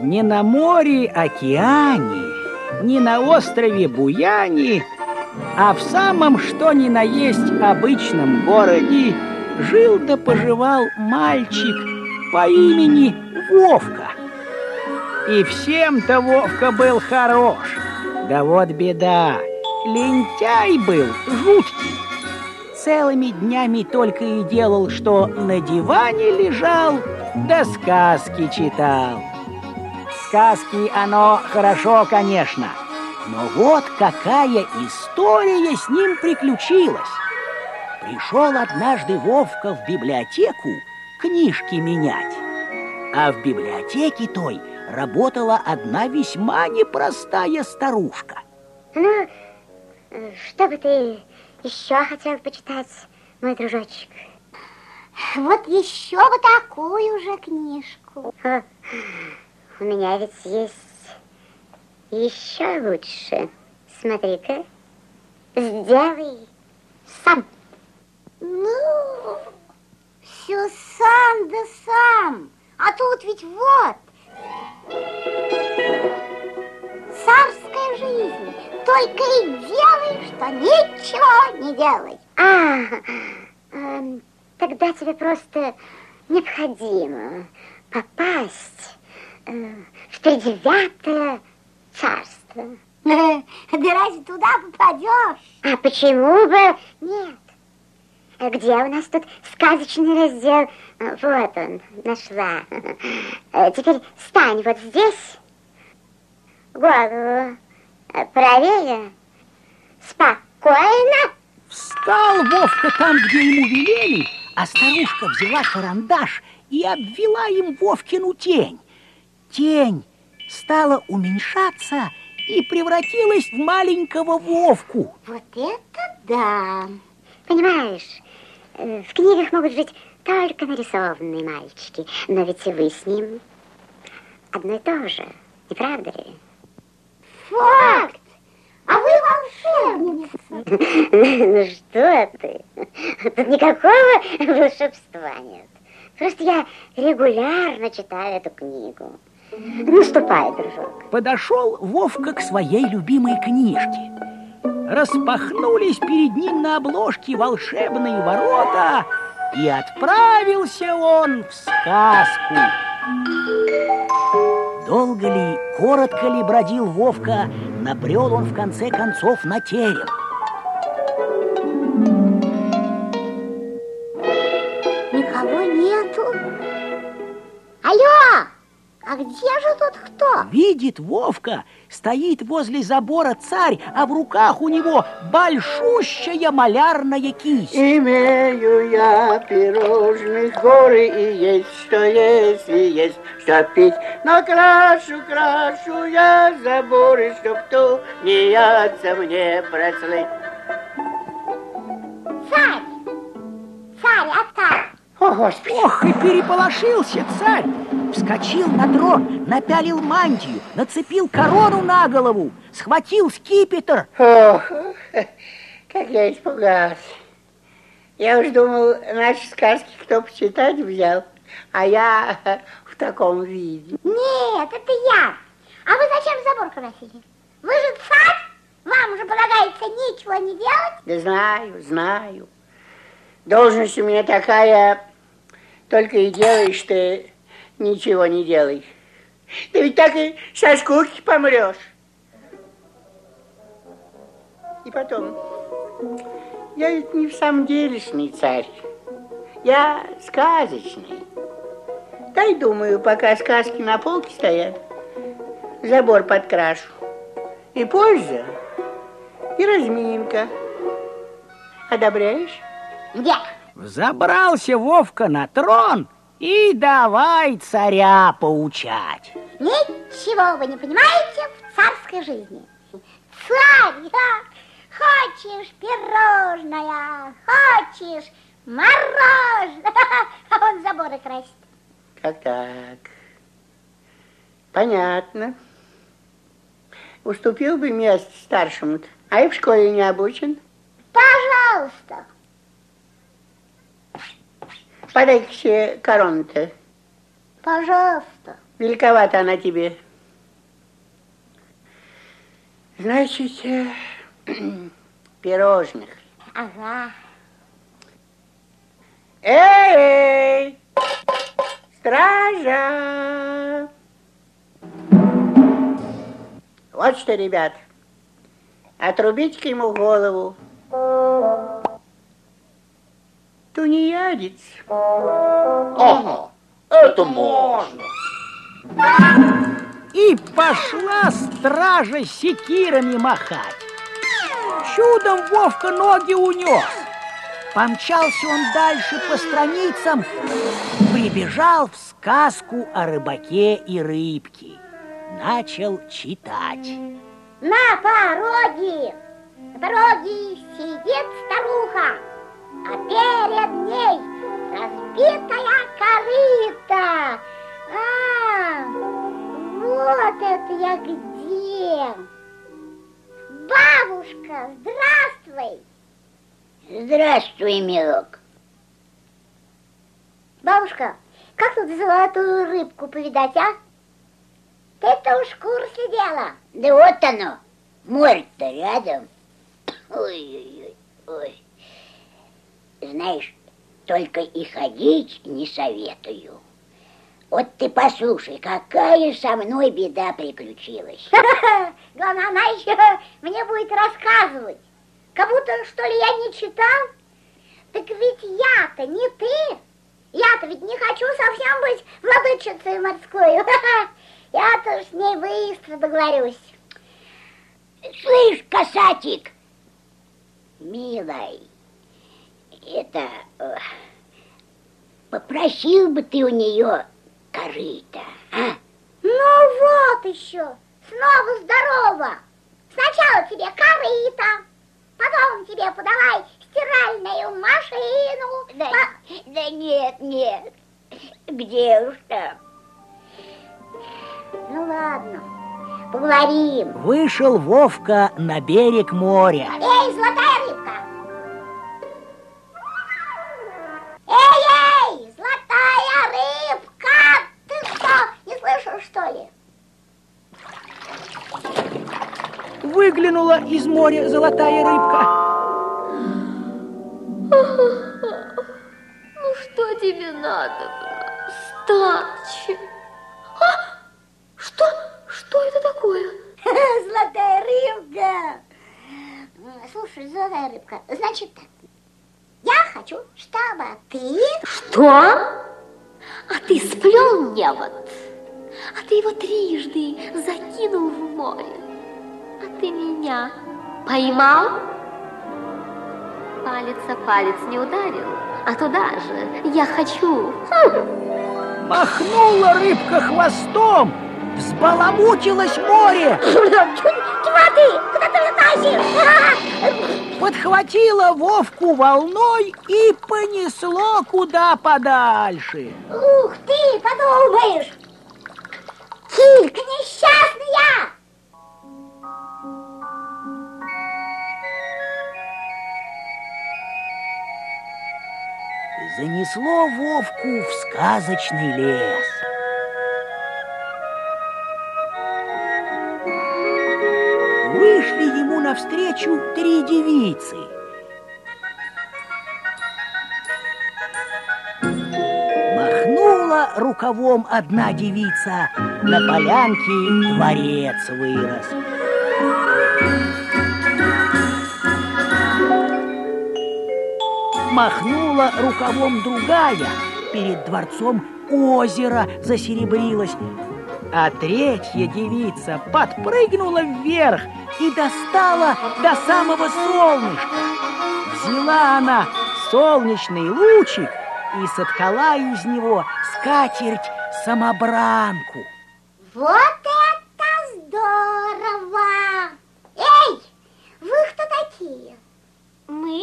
Ни на море океане, ни на острове Буяни, а в самом что ни на есть обычном городе жил да поживал мальчик по имени Вовка. И всем-то Вовка был хорош. Да вот беда, лентяй был жуткий. Целыми днями только и делал, что на диване лежал, да сказки читал. Сказки оно хорошо, конечно, но вот какая история с ним приключилась. Пришел однажды Вовка в библиотеку книжки менять. А в библиотеке той работала одна весьма непростая старушка. Ну, что бы ты еще хотел почитать, мой дружочек? Вот еще бы такую же книжку. У меня ведь есть еще лучше. Смотри-ка, сделай сам. Ну, все сам да сам. А тут ведь вот. Царская жизнь. Только и делай, что ничего не делай. А, э, тогда тебе просто необходимо попасть в тридевятое царство. Да разве туда попадешь? А почему бы нет? Где у нас тут сказочный раздел? Вот он, нашла. Теперь стань вот здесь. Голову правее. Спокойно. Встал Вовка там, где ему велели, а старушка взяла карандаш и обвела им Вовкину тень. Тень стала уменьшаться и превратилась в маленького Вовку. Вот это да! Понимаешь, э, в книгах могут жить только нарисованные мальчики, но ведь и вы с ним одно и то же, не правда ли? Факт! А вы волшебница. Ну что ты? Тут никакого волшебства нет. Просто я регулярно читаю эту книгу. Ну, ступай, дружок. Подошел Вовка к своей любимой книжке. Распахнулись перед ним на обложке волшебные ворота, и отправился он в сказку. Долго ли, коротко ли бродил Вовка, набрел он в конце концов на терем. Никого нету. Алло! А где же тут кто? Видит Вовка, стоит возле забора царь, а в руках у него большущая малярная кисть. Имею я пирожных горы и есть что есть, и есть что пить. Но крашу, крашу я заборы, чтоб ту не яться мне прослыть. Царь! Царь, отца! О, Господи! Ох, и переполошился царь! Вскочил на трон, напялил мантию, нацепил корону на голову, схватил скипетр. Ох, как я испугался. Я уж думал, наши сказки кто почитать взял, а я в таком виде. Нет, это я. А вы зачем забор красили? Вы же царь, вам же полагается ничего не делать. Да знаю, знаю. Должность у меня такая, только и делаешь ты ничего не делаешь. Да ведь так и со скуки помрешь. И потом, я ведь не в самом делешный царь. Я сказочный. Дай, думаю, пока сказки на полке стоят, забор подкрашу. И польза, и разминка. Одобряешь? Где? Взобрался Вовка на трон и давай царя поучать. Ничего вы не понимаете в царской жизни. Царь, а? хочешь пирожное, хочешь мороженое, а он заборы красит. Как так? Понятно. Уступил бы место старшему-то, а и в школе не обучен. Пожалуйста. Великовата она тебе. Значит, э, пирожных. Ага. Эй! Стража! Вот что, ребят, отрубите ему голову. Тунеядец. Ага, это можно. И пошла стража секирами махать. Чудом Вовка ноги унес. Помчался он дальше по страницам, прибежал в сказку о рыбаке и рыбке. Начал читать. На пороге, на пороге сидит старуха, а перед разбитая корыта. А, вот это я где. Бабушка, здравствуй. Здравствуй, милок. Бабушка, как тут золотую рыбку повидать, а? Ты-то уж в курсе дела. Да вот оно, море-то рядом. Ой-ой-ой, ой. Знаешь, только и ходить не советую. Вот ты послушай, какая со мной беда приключилась. Главное, она еще мне будет рассказывать. Как будто, что ли, я не читал. Так ведь я-то не ты. Я-то ведь не хочу совсем быть владычицей морской. Я-то с ней быстро договорюсь. Слышь, касатик, милый, это... э, попросил бы ты у нее корыто, а? Ну вот еще, снова здорово. Сначала тебе корыто, потом тебе подавай стиральную машину. Да, по- да нет, нет, где уж там? Ну ладно, поговорим. Вышел Вовка на берег моря. Эй, золотая золотая рыбка. Ну что тебе надо, Старче? А? Что? Что это такое? Золотая рыбка! Слушай, золотая рыбка, значит так. Я хочу, чтобы ты... Что? А ты сплел мне вот, а ты его трижды закинул в море, а ты меня поймал? Палец о палец не ударил, а туда же я хочу. Хм. Махнула рыбка хвостом, взбаламутилось море, Тьма ты! Куда ты тащишь? подхватила Вовку волной и понесло куда подальше. Ух ты, подумаешь! Килька несчастная! Занесло Вовку в сказочный лес. Вышли ему навстречу три девицы. Махнула рукавом одна девица, на полянке дворец вырос. Махнула рукавом другая, перед дворцом озеро засеребрилось, а третья девица подпрыгнула вверх и достала до самого солнышка. Взяла она солнечный лучик и соткала из него скатерть-самобранку. Вот это здорово! Эй, вы кто такие? Мы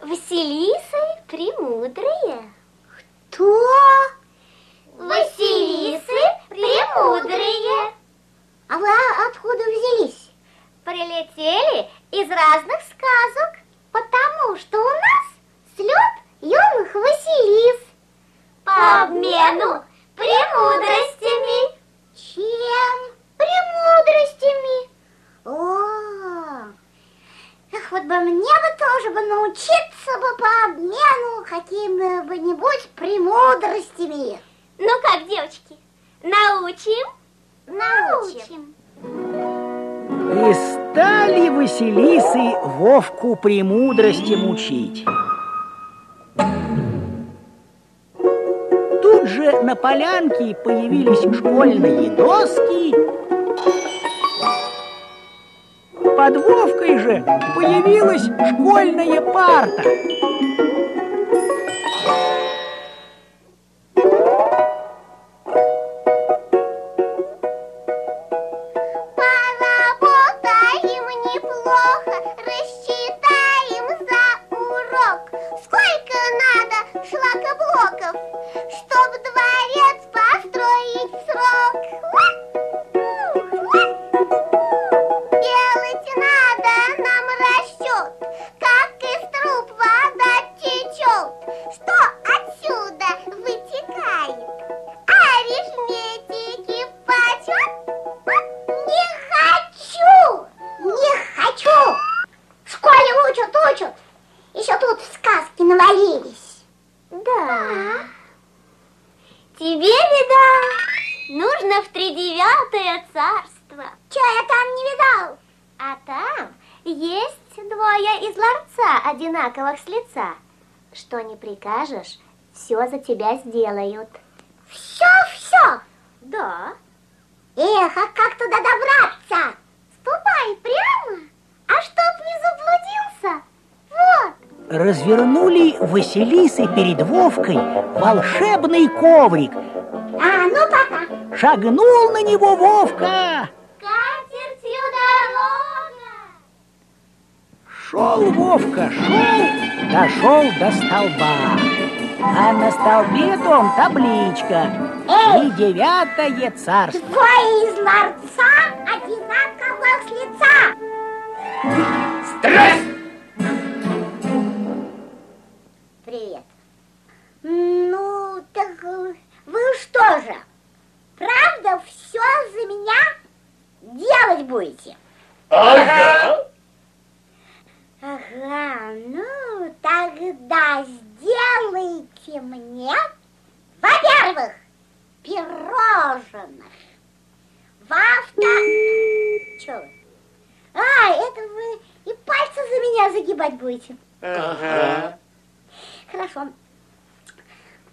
Василисы Премудрые. Кто? Василисы Премудрые. А вы откуда взялись? Прилетели из разных сказок, потому что у нас слет юных Василис. По обмену премудрых хитростями. Ну как, девочки, научим? Научим. И стали Василисы Вовку премудростям учить. Тут же на полянке появились школьные доски. Под Вовкой же появилась школьная парта. Одинаковых с лица. Что не прикажешь, все за тебя сделают. Все-все. Да. Эх, а как туда добраться? Ступай прямо, а чтоб не заблудился, вот. Развернули Василисы перед Вовкой волшебный коврик. А, ну пока. Шагнул на него Вовка. Шел Вовка, шел, дошел до столба. А на столбе том табличка Эй! «И девятое царство». Двое из ларца одинаковых с лица. Стресс! Привет. Ну, так э, вы что же, правда все за меня делать будете? Ага. Ага, ну тогда сделайте мне, во-первых, пирожных. Во-вторых... Че вы? А, это вы и пальцы за меня загибать будете. Ага. Хорошо.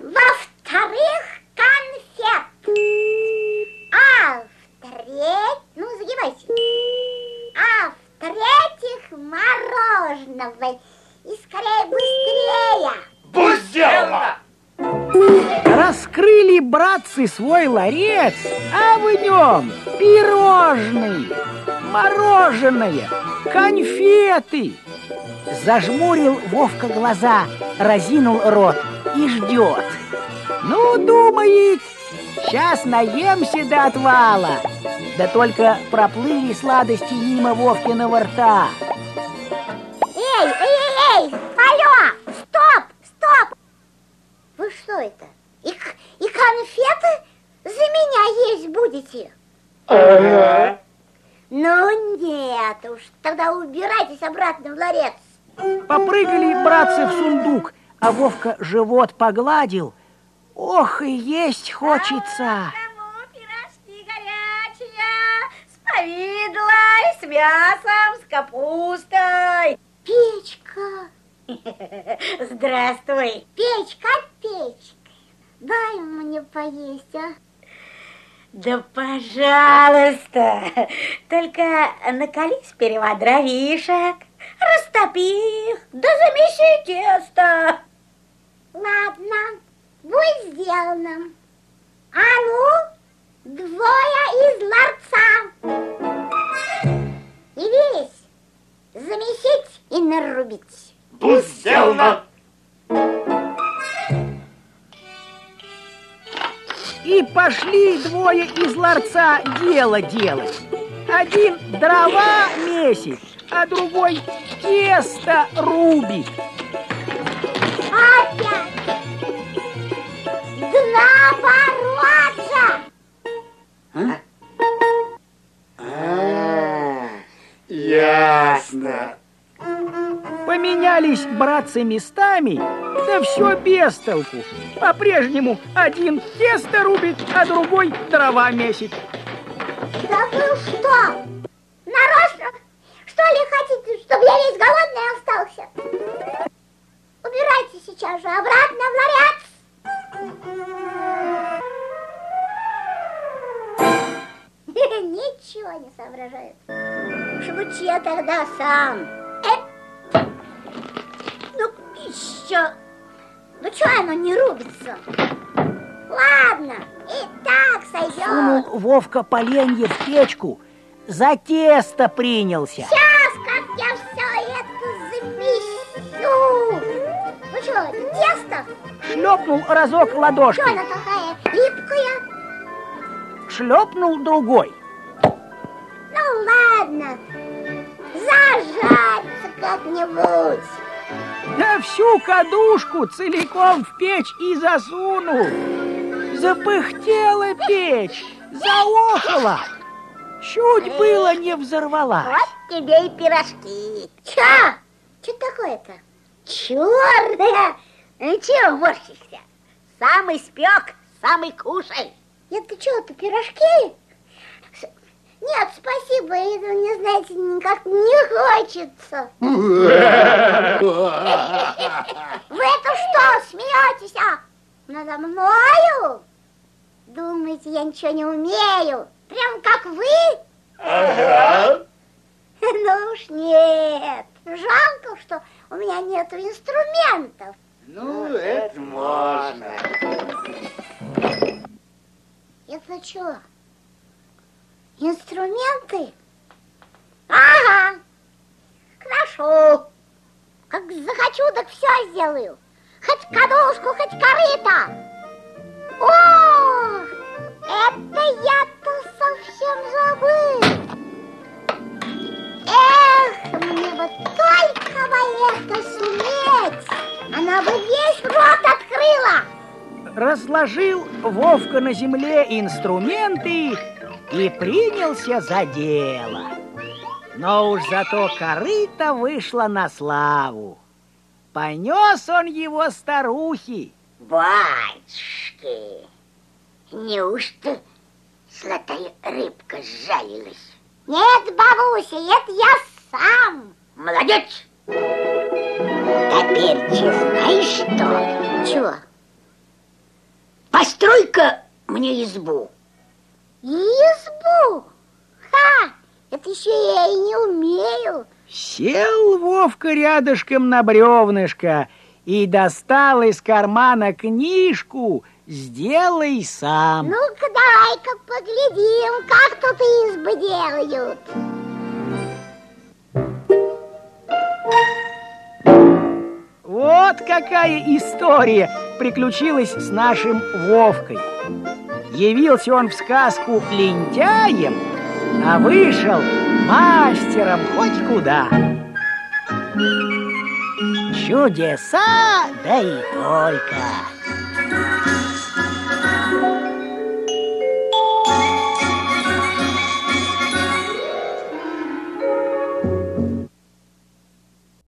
Во-вторых, конфет. А в-третьих, ну, загибайте. А в-третьих, мороженого. И скорее быстрее. Будь сделано! Раскрыли братцы свой ларец, а в нем пирожные, мороженое, конфеты. Зажмурил Вовка глаза, разинул рот и ждет. Ну, думает, сейчас наемся до отвала. Да только проплыли сладости мимо Вовкиного рта. Эй, эй, эй, эй, алло, стоп, стоп. Вы что это? И, и конфеты за меня есть будете? Ага. Ну нет уж, тогда убирайтесь обратно в ларец. Попрыгали братцы в сундук, а Вовка живот погладил. Ох, и есть хочется. Кому пирожки горячие, с повидлой, с мясом, с капустой. Печка, Здравствуй. печка, печка. Дай мне поесть, а? Да пожалуйста, только накали сперва дровишек, растопи их, да замеси тесто. Ладно, будет сделано. А ну, двое из ларца. Явились замесить и нарубить. Будь сделано! И пошли двое из ларца дело делать. Один дрова месит, а другой тесто рубит. Опять! Наоборот же! А, ясно. Поменялись братцы местами, Да все без толку. По-прежнему один тесто рубит, а другой дрова месит. Да вы что? Нарочно? Что ли хотите, чтобы я весь голодный остался? Убирайте сейчас же обратно в ларец. Ничего не соображает. Шучу я тогда сам. Э? Ну, еще. Что оно не рубится? Ладно, и так сойдет. Сунул Вовка поленье в печку, за тесто принялся. Сейчас, как я все это замесю. Ну что, тесто? Шлепнул разок Что ладошкой, она такая липкая? шлепнул другой. Ну ладно, зажаться как-нибудь. Да всю кадушку целиком в печь и засунул. Запыхтела печь, заохала. Чуть было не взорвалась. Вот тебе и пирожки. Чё? Что такое-то? Черная. Ну чего морщишься? Сам испек, сам и кушай. Это что, это пирожки? Нет, спасибо, это мне, знаете, никак не хочется. Вы это что, смеетесь, а? Надо мною? Думаете, я ничего не умею? Прям как вы? Ага. Ну уж нет. Жалко, что у меня нет инструментов. Ну, это можно. Это что? Инструменты? Ага. Хорошо. Как захочу, так все сделаю. Хоть кадушку, хоть корыто. О, это я-то совсем забыл. Эх, мне бы только бы это суметь. Она бы весь рот открыла. Разложил Вовка на земле инструменты и принялся за дело. Но уж зато корыто вышло на славу. Понес он его старухи. Батюшки, неужто золотая рыбка сжалилась? Нет, бабуся, это я сам. Молодец! Теперь знаешь что? Чего? Построй-ка мне избу. Избу? Ха! Это еще я и не умею. Сел Вовка рядышком на бревнышко и достал из кармана книжку «Сделай сам». Ну-ка, давай-ка поглядим, как тут избы делают. Вот какая история приключилась с нашим Вовкой. Явился он в сказку лентяем, а вышел мастером хоть куда. Чудеса, да и только.